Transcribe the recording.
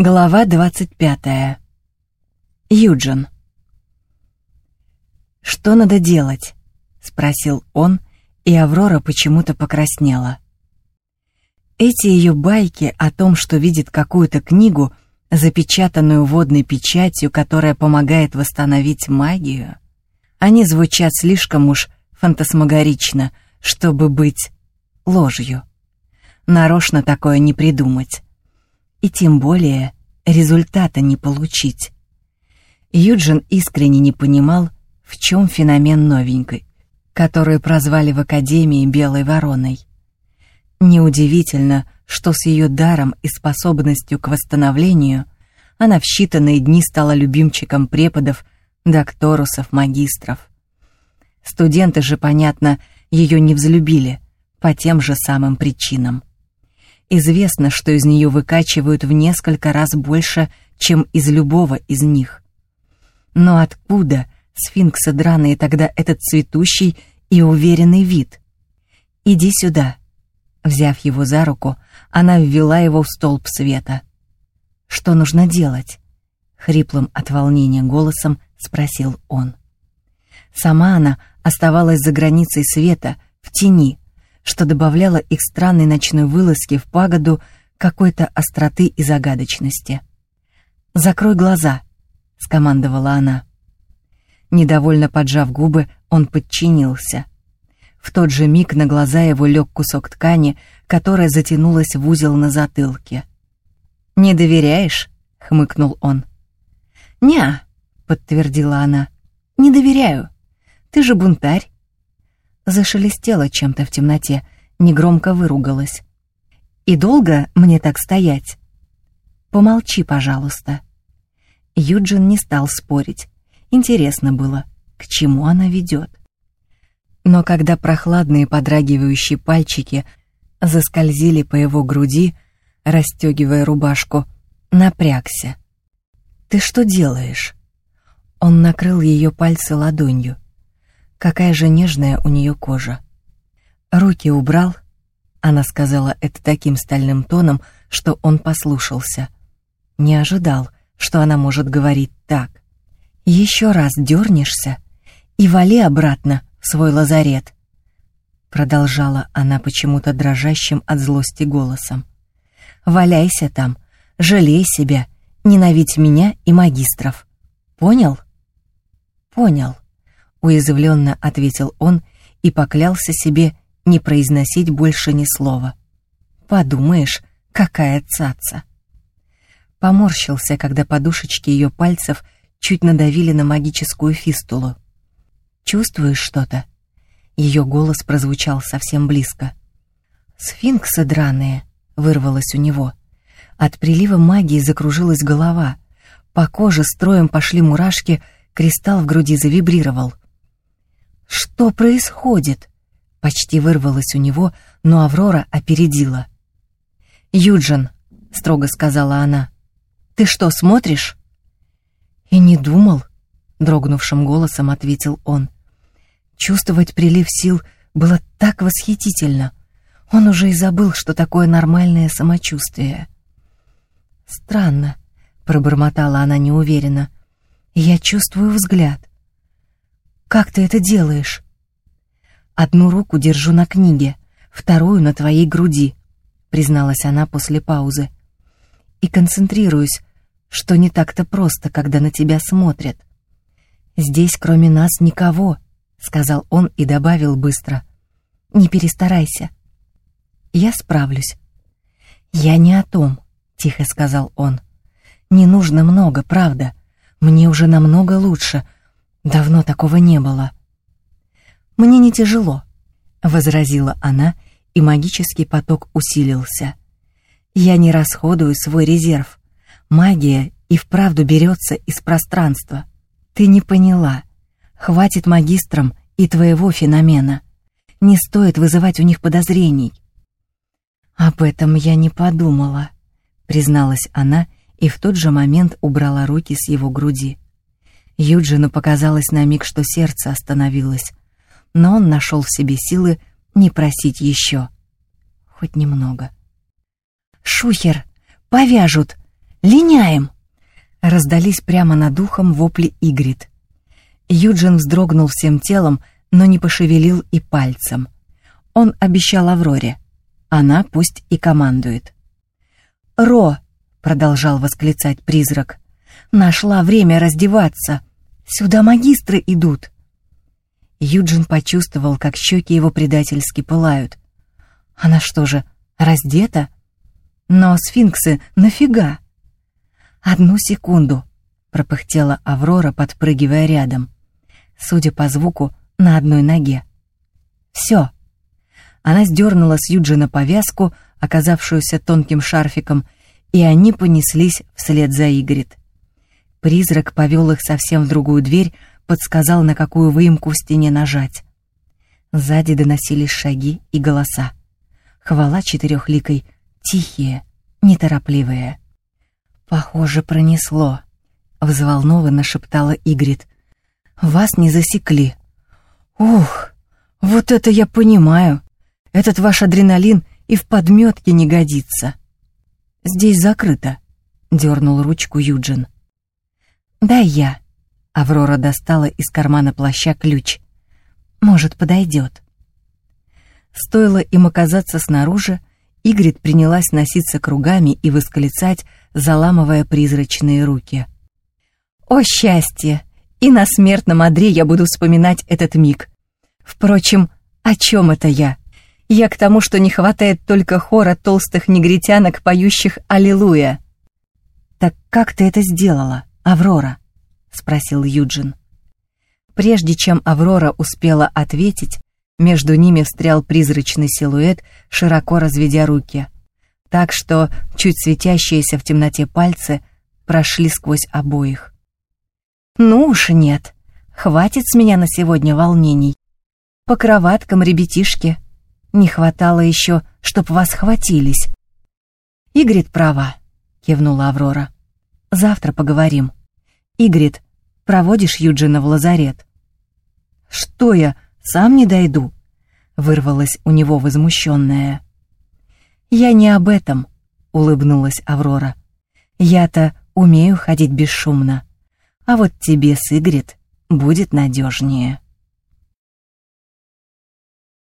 Глава 25. Юджин. «Что надо делать?» — спросил он, и Аврора почему-то покраснела. Эти ее байки о том, что видит какую-то книгу, запечатанную водной печатью, которая помогает восстановить магию, они звучат слишком уж фантасмагорично, чтобы быть ложью. Нарочно такое не придумать и тем более результата не получить. Юджин искренне не понимал, в чем феномен новенькой, которую прозвали в Академии Белой Вороной. Неудивительно, что с ее даром и способностью к восстановлению она в считанные дни стала любимчиком преподов, докторусов, магистров. Студенты же, понятно, ее не взлюбили по тем же самым причинам. Известно, что из нее выкачивают в несколько раз больше, чем из любого из них. Но откуда сфинкса драные тогда этот цветущий и уверенный вид? «Иди сюда». Взяв его за руку, она ввела его в столб света. «Что нужно делать?» — хриплым от волнения голосом спросил он. Сама она оставалась за границей света, в тени, что добавляло их странной ночной вылазке в пагоду какой-то остроты и загадочности. «Закрой глаза», — скомандовала она. Недовольно поджав губы, он подчинился. В тот же миг на глаза его лег кусок ткани, которая затянулась в узел на затылке. «Не доверяешь?» — хмыкнул он. «Не-а», подтвердила она. «Не доверяю. Ты же бунтарь зашелестела чем-то в темноте, негромко выругалась. «И долго мне так стоять?» «Помолчи, пожалуйста». Юджин не стал спорить. Интересно было, к чему она ведет. Но когда прохладные подрагивающие пальчики заскользили по его груди, расстегивая рубашку, напрягся. «Ты что делаешь?» Он накрыл ее пальцы ладонью. Какая же нежная у нее кожа. Руки убрал. Она сказала это таким стальным тоном, что он послушался. Не ожидал, что она может говорить так. Еще раз дернешься и вали обратно в свой лазарет. Продолжала она почему-то дрожащим от злости голосом. Валяйся там, жалей себя, ненавидь меня и магистров. Понял? Понял уязвленно ответил он и поклялся себе не произносить больше ни слова. Подумаешь, какая цаца. Поморщился, когда подушечки ее пальцев чуть надавили на магическую фистулу. Чувствуешь что-то? Ее голос прозвучал совсем близко. Сфинксы драные, вырвалось у него. От прилива магии закружилась голова. По коже строем пошли мурашки, кристалл в груди завибрировал. «Что происходит?» Почти вырвалось у него, но Аврора опередила. «Юджин», — строго сказала она, — «ты что, смотришь?» «И не думал», — дрогнувшим голосом ответил он. Чувствовать прилив сил было так восхитительно. Он уже и забыл, что такое нормальное самочувствие. «Странно», — пробормотала она неуверенно. «Я чувствую взгляд. Как ты это делаешь? Одну руку держу на книге, вторую на твоей груди, призналась она после паузы. И концентрируюсь, что не так-то просто, когда на тебя смотрят. Здесь кроме нас никого, сказал он и добавил быстро. Не перестарайся. Я справлюсь. Я не о том, тихо сказал он. Не нужно много, правда. Мне уже намного лучше, Давно такого не было. Мне не тяжело, возразила она, и магический поток усилился. Я не расходую свой резерв. Магия и вправду берется из пространства. Ты не поняла. Хватит магистрам и твоего феномена. Не стоит вызывать у них подозрений. Об этом я не подумала, призналась она и в тот же момент убрала руки с его груди. Юджину показалось на миг, что сердце остановилось, но он нашел в себе силы не просить еще. Хоть немного. «Шухер! Повяжут!» Линяем!» Раздались прямо над ухом вопли Игрит. Юджин вздрогнул всем телом, но не пошевелил и пальцем. Он обещал Авроре. Она пусть и командует. «Ро!» — продолжал восклицать призрак. «Нашла время раздеваться. Сюда магистры идут!» Юджин почувствовал, как щеки его предательски пылают. «Она что же, раздета?» «Но сфинксы нафига?» «Одну секунду», — пропыхтела Аврора, подпрыгивая рядом. Судя по звуку, на одной ноге. «Все». Она сдернула с Юджина повязку, оказавшуюся тонким шарфиком, и они понеслись вслед за Игрит. Призрак повел их совсем в другую дверь, подсказал, на какую выемку в стене нажать. Сзади доносились шаги и голоса. Хвала четырехликой, тихие, неторопливые. «Похоже, пронесло», — взволнованно шептала Игрит. «Вас не засекли». «Ух, вот это я понимаю. Этот ваш адреналин и в подметке не годится». «Здесь закрыто», — дернул ручку Юджин. «Дай я». Аврора достала из кармана плаща ключ. «Может, подойдет». Стоило им оказаться снаружи, Игрит принялась носиться кругами и восклицать, заламывая призрачные руки. «О счастье! И на смертном одре я буду вспоминать этот миг. Впрочем, о чем это я? Я к тому, что не хватает только хора толстых негритянок, поющих «Аллилуйя». «Так как ты это сделала, Аврора?» — спросил Юджин. Прежде чем Аврора успела ответить, между ними встрял призрачный силуэт, широко разведя руки, так что чуть светящиеся в темноте пальцы прошли сквозь обоих. «Ну уж нет, хватит с меня на сегодня волнений. По кроваткам, ребятишки. Не хватало еще, чтоб вас хватились». «Игрит права», — кивнула Аврора. «Завтра поговорим. Игрит, проводишь Юджина в лазарет?» «Что я, сам не дойду?» — вырвалась у него возмущенная. «Я не об этом», — улыбнулась Аврора. «Я-то умею ходить бесшумно, а вот тебе, Сигрид, будет надежнее».